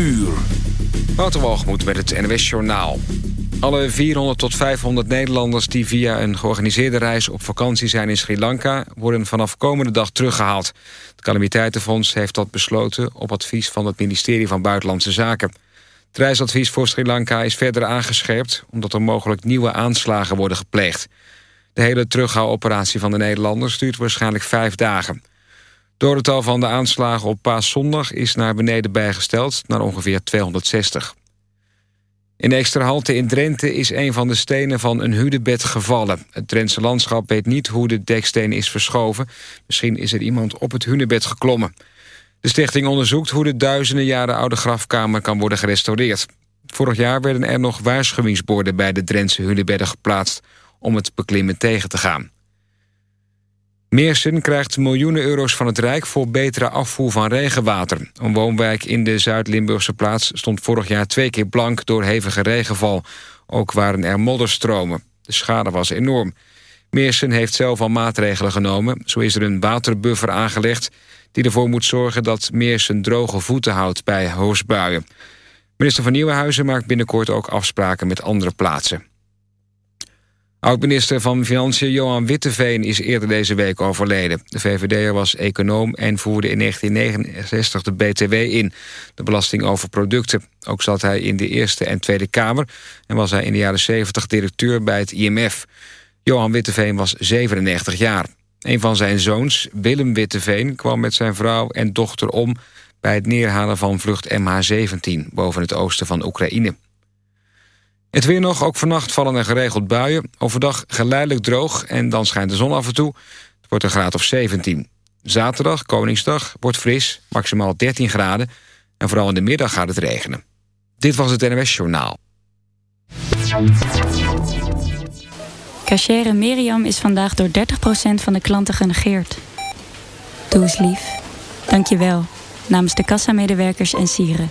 uur. Waterwalgemoed met het NWS Journaal. Alle 400 tot 500 Nederlanders die via een georganiseerde reis op vakantie zijn in Sri Lanka... worden vanaf komende dag teruggehaald. Het Calamiteitenfonds heeft dat besloten op advies van het ministerie van Buitenlandse Zaken. Het reisadvies voor Sri Lanka is verder aangescherpt... omdat er mogelijk nieuwe aanslagen worden gepleegd. De hele terughaaloperatie van de Nederlanders duurt waarschijnlijk vijf dagen. Dodental van de aanslagen op paaszondag is naar beneden bijgesteld... naar ongeveer 260. In de Extrahalte in Drenthe is een van de stenen van een hudebed gevallen. Het Drentse landschap weet niet hoe de deksteen is verschoven. Misschien is er iemand op het hunebed geklommen. De stichting onderzoekt hoe de duizenden jaren oude grafkamer kan worden gerestaureerd. Vorig jaar werden er nog waarschuwingsborden bij de Drentse hunebedden geplaatst... om het beklimmen tegen te gaan. Meersen krijgt miljoenen euro's van het Rijk voor betere afvoer van regenwater. Een woonwijk in de Zuid-Limburgse plaats stond vorig jaar twee keer blank door hevige regenval. Ook waren er modderstromen. De schade was enorm. Meersen heeft zelf al maatregelen genomen. Zo is er een waterbuffer aangelegd die ervoor moet zorgen dat Meersen droge voeten houdt bij hoosbuien. Minister van Nieuwenhuizen maakt binnenkort ook afspraken met andere plaatsen. Oud-minister van Financiën Johan Witteveen is eerder deze week overleden. De VVD'er was econoom en voerde in 1969 de BTW in, de belasting over producten. Ook zat hij in de Eerste en Tweede Kamer en was hij in de jaren 70 directeur bij het IMF. Johan Witteveen was 97 jaar. Een van zijn zoons, Willem Witteveen, kwam met zijn vrouw en dochter om... bij het neerhalen van vlucht MH17 boven het oosten van Oekraïne. Het weer nog, ook vannacht vallen er geregeld buien. Overdag geleidelijk droog en dan schijnt de zon af en toe. Het wordt een graad of 17. Zaterdag, Koningsdag, wordt fris, maximaal 13 graden. En vooral in de middag gaat het regenen. Dit was het NWS Journaal. Cachere Miriam is vandaag door 30% van de klanten genegeerd. Doe eens lief. Dank je wel. Namens de kassamedewerkers en sieren.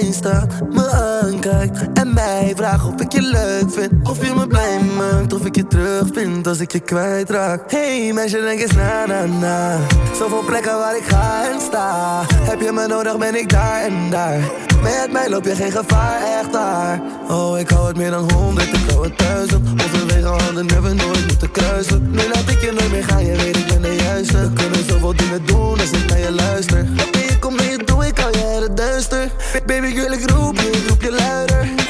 Bij mij staat, me aankijkt en mij vraagt of ik je leuk vind. Of je me blij maakt, of ik je terug vind als ik je kwijtraak. Hey meisje, denk eens na na na. Zoveel plekken waar ik ga en sta. Heb je me nodig, ben ik daar en daar. Met mij loop je geen gevaar, echt daar. Oh, ik hou het meer dan honderd, ik hou het duizend. Overwege handen hebben nooit moeten kruisen. Nu laat ik je nooit meer gaan, je weet ik ben de juiste. Kunnen zoveel dingen doen als ik naar je luister. Ik kom mee, doe ik al het duister. Baby, wil ik roep je, ik roep je luider.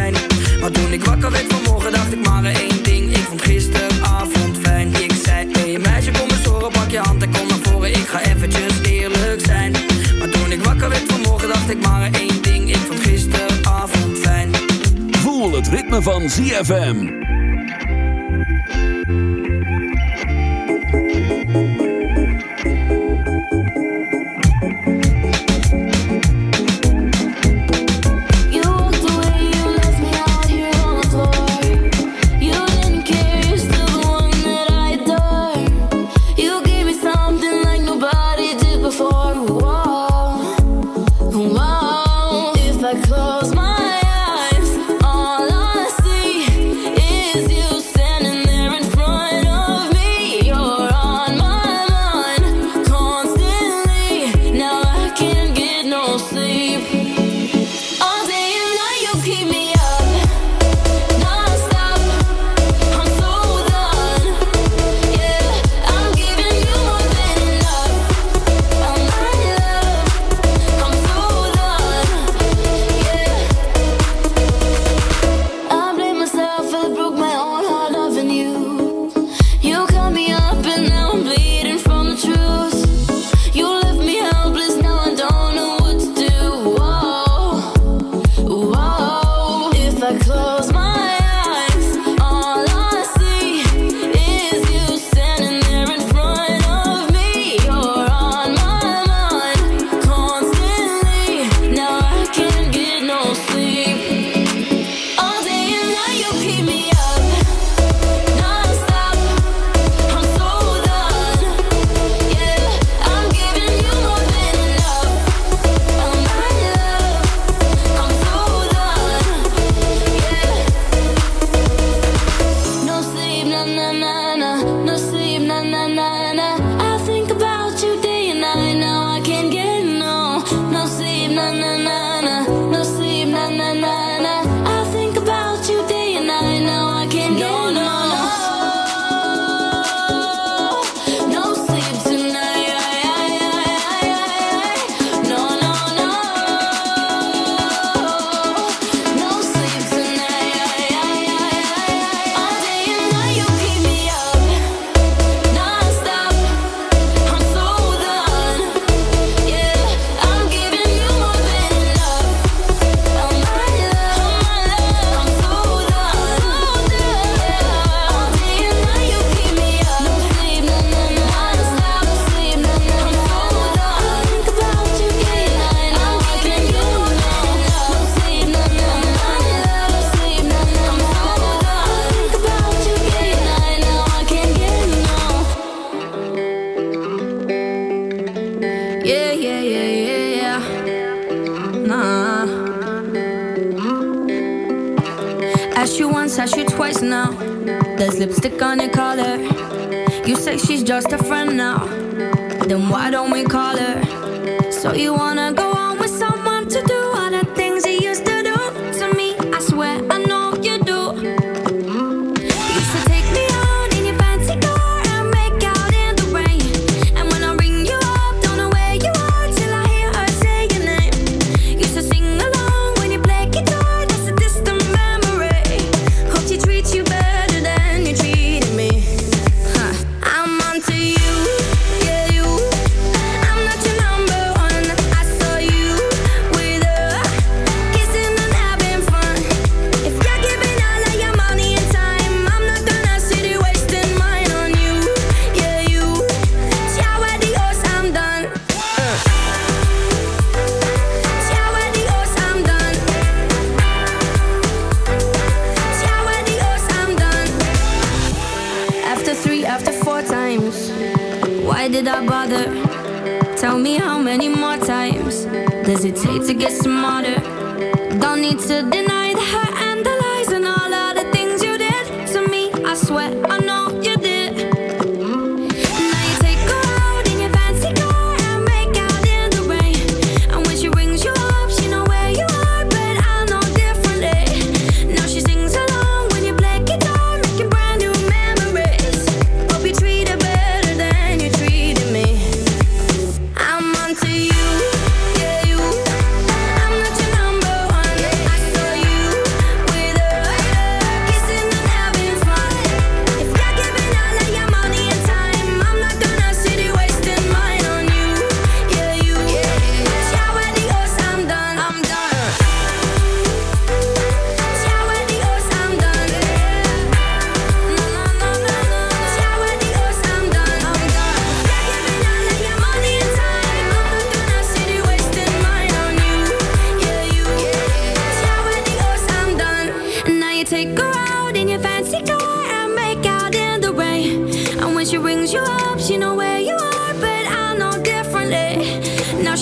Van ZFM.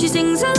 sings a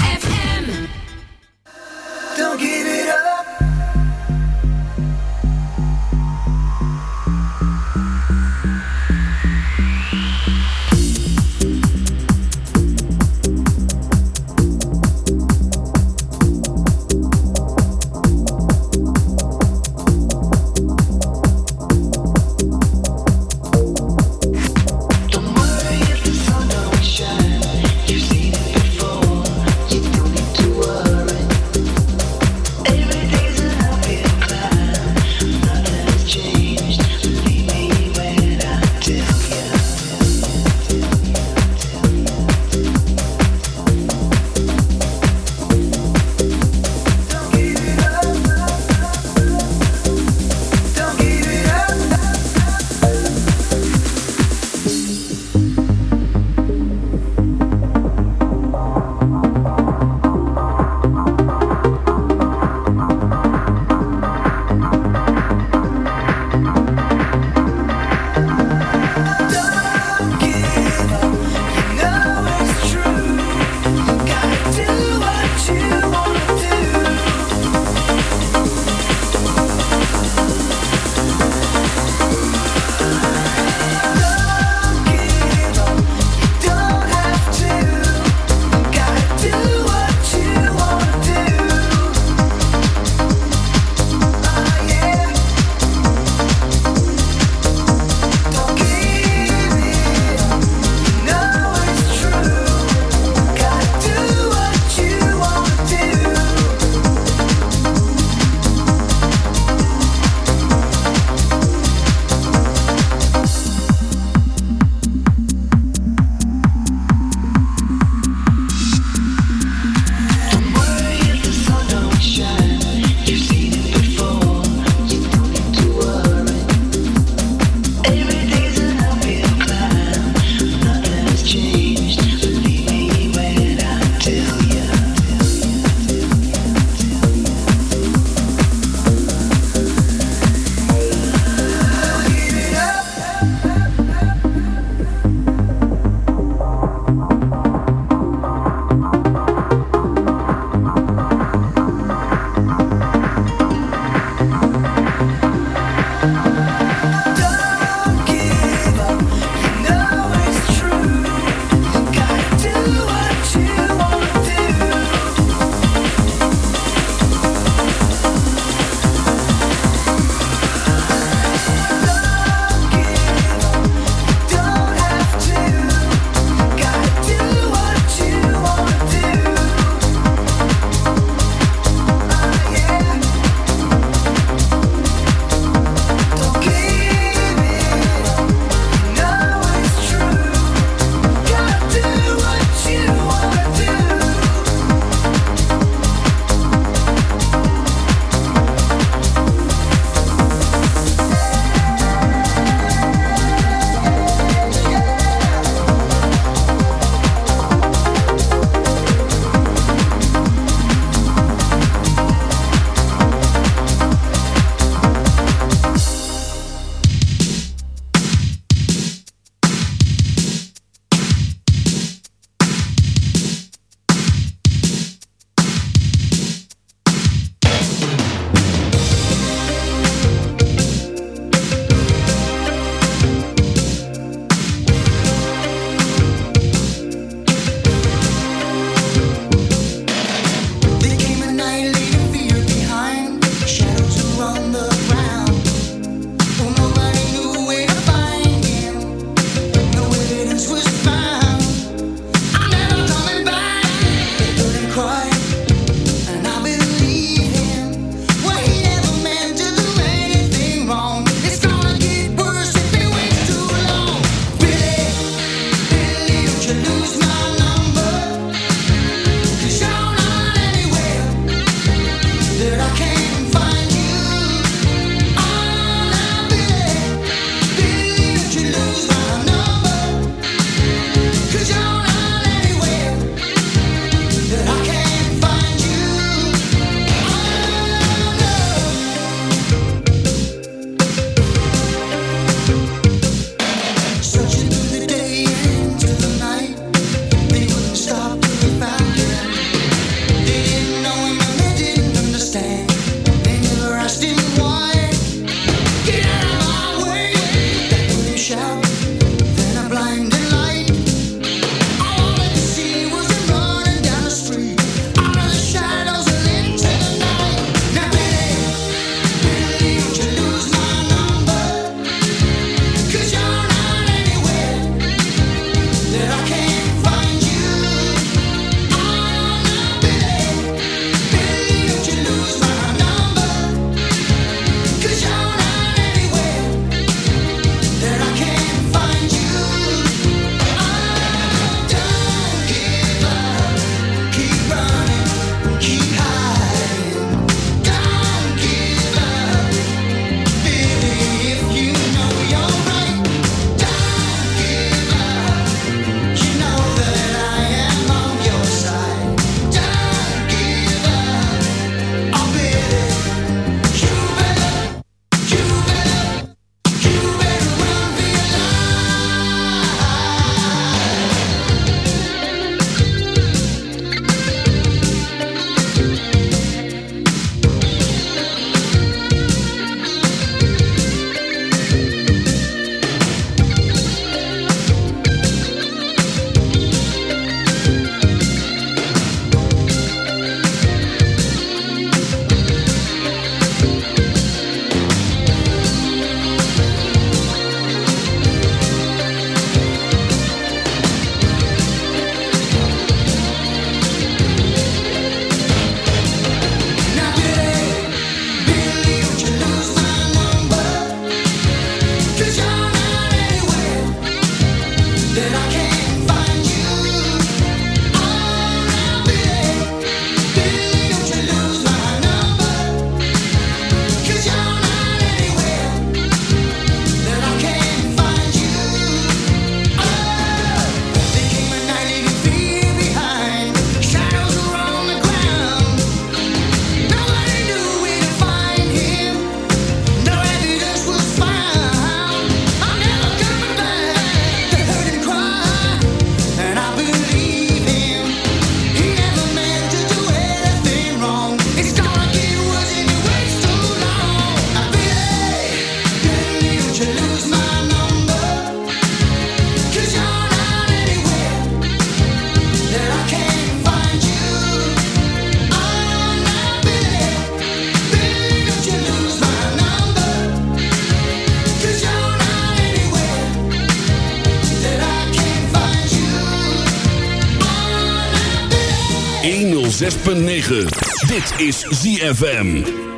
is ZFM.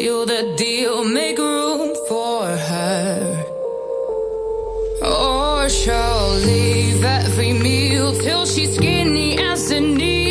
you the deal, make room for her. Or she'll leave every meal till she's skinny as a needle.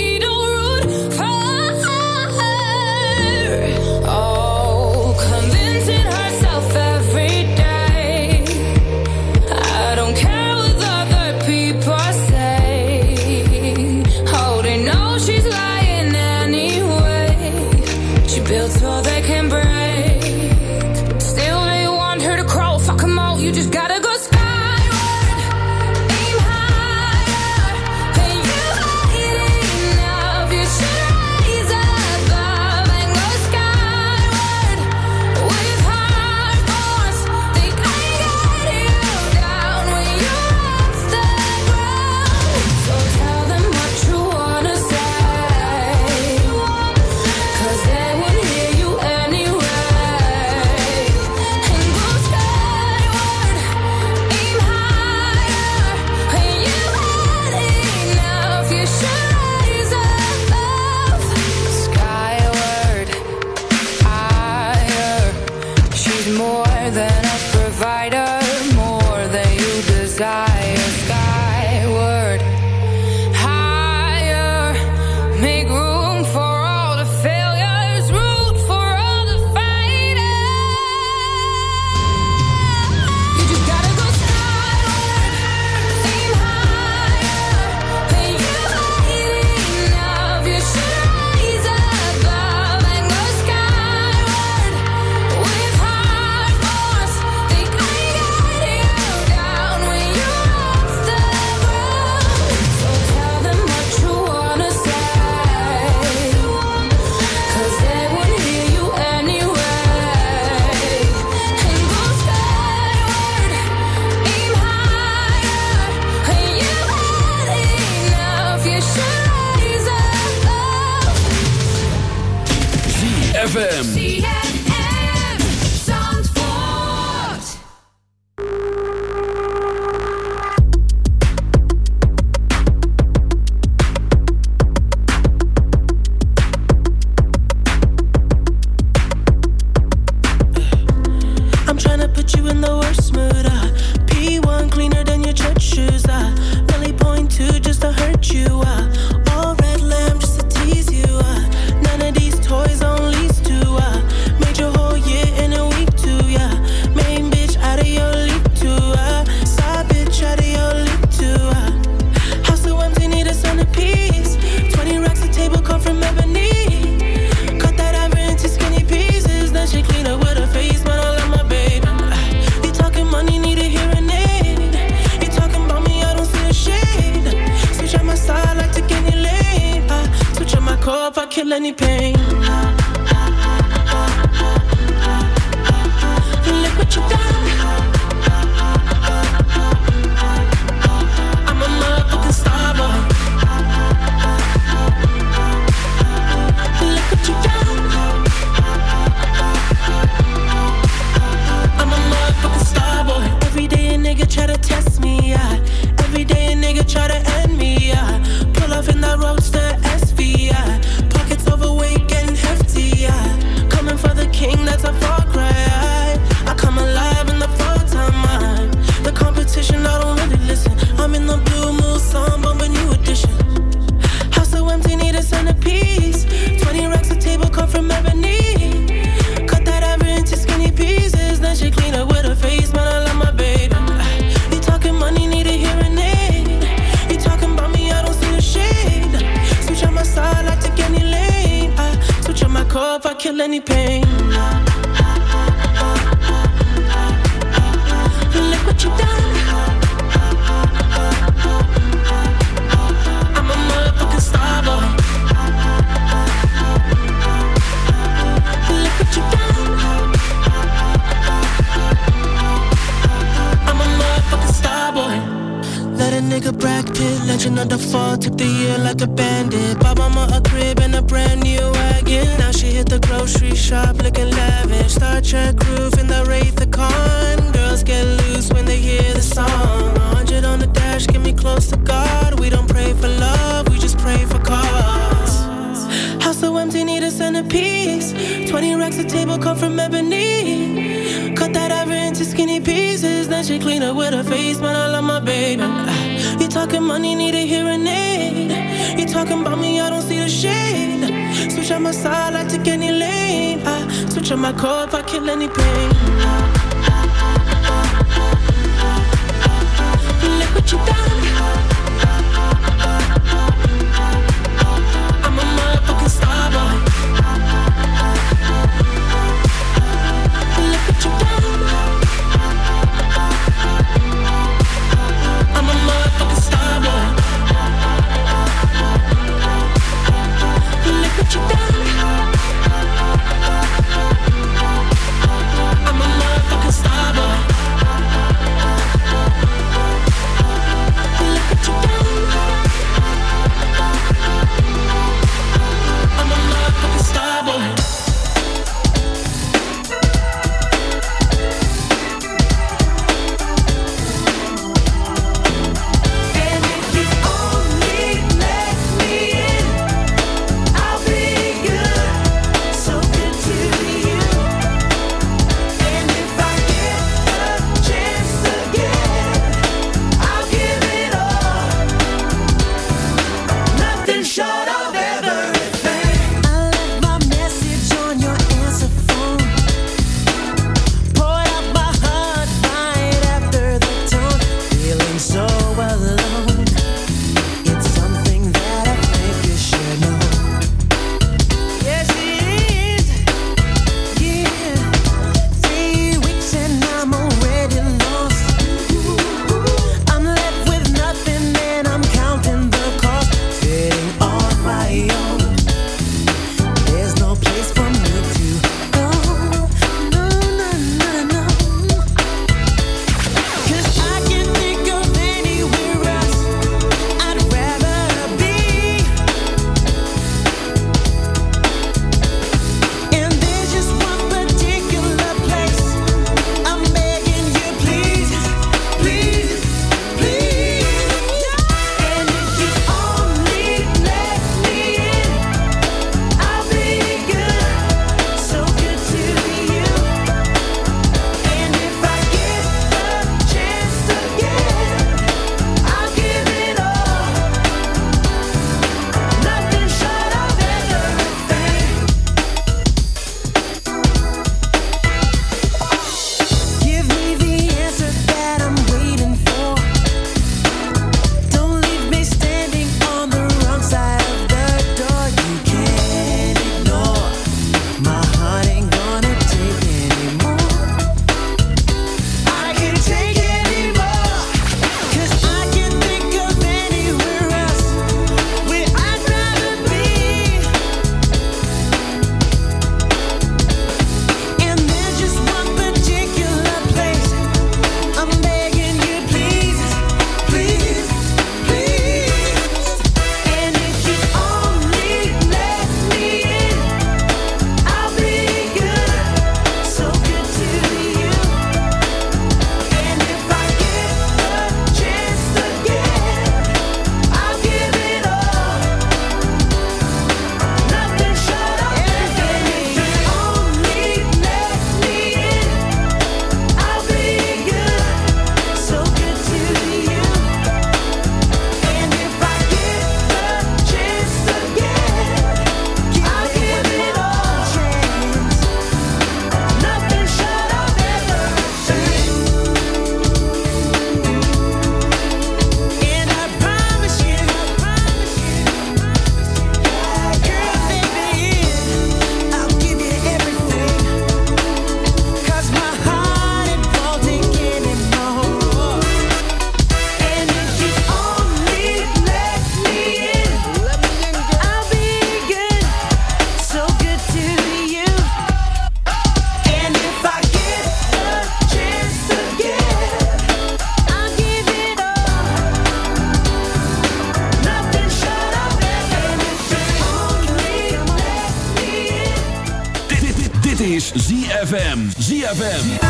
ZFM.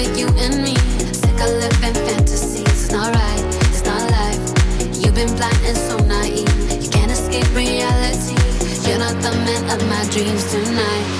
with you and me. Sick of living fantasies, it's not right, it's not life. You've been blind and so naive, you can't escape reality. You're not the man of my dreams tonight.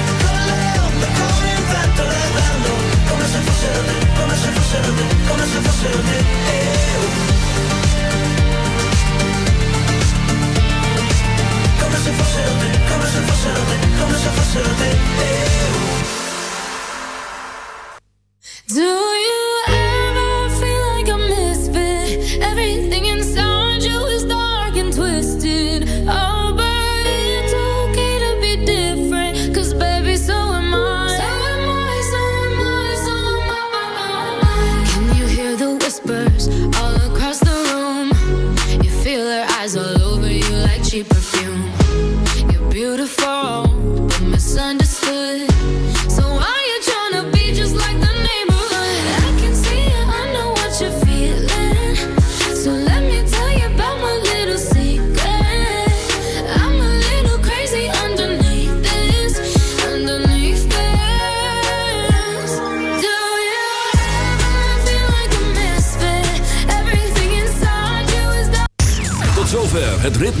fossero se se